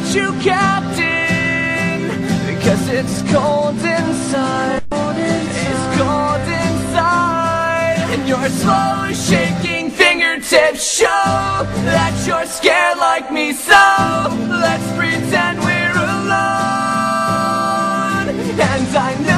that you kept in Because it's cold inside. It's cold inside. And your slow shaking fingertips show That you're scared like me. So let's pretend we're alone. And I know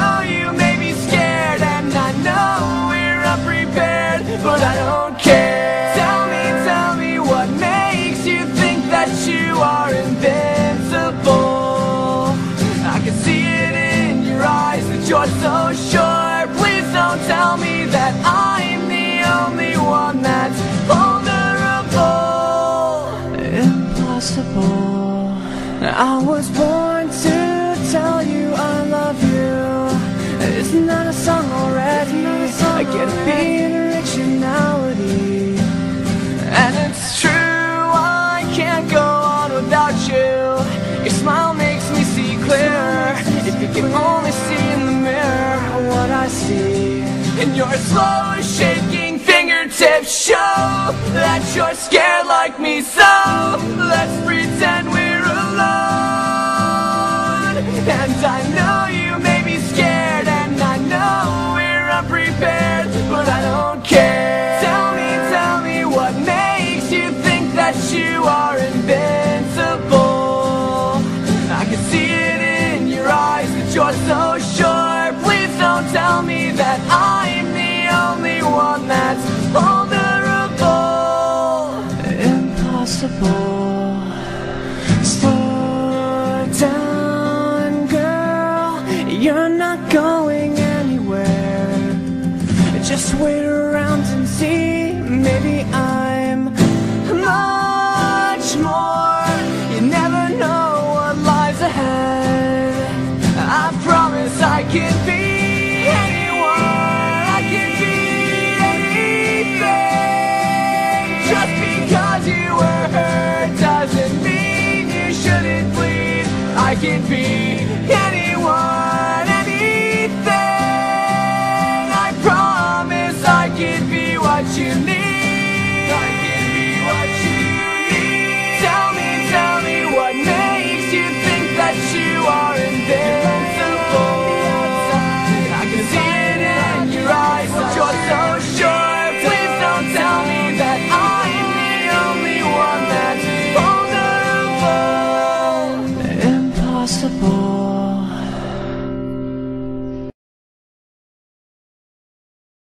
Impossible. I was born to tell you I love you. Isn't that a song already? I get a beat in originality And it's true, I can't go on without you. Your smile makes me see clearer If you can only see in the mirror what I see. And your slow fingertips show That you're scared like me So let's pretend we're alone. And I know you may be scared And I know we're unprepared But I don't care. Tell me, tell me what makes you think that you are invincible? I can see it in your eyes that you're so Wait around and see. Maybe I'm much more. You never know what lies ahead. I promise I can be anyone. I can be anything. Just because you were hurt Doesn't mean you shouldn't bleed. I can be impossible.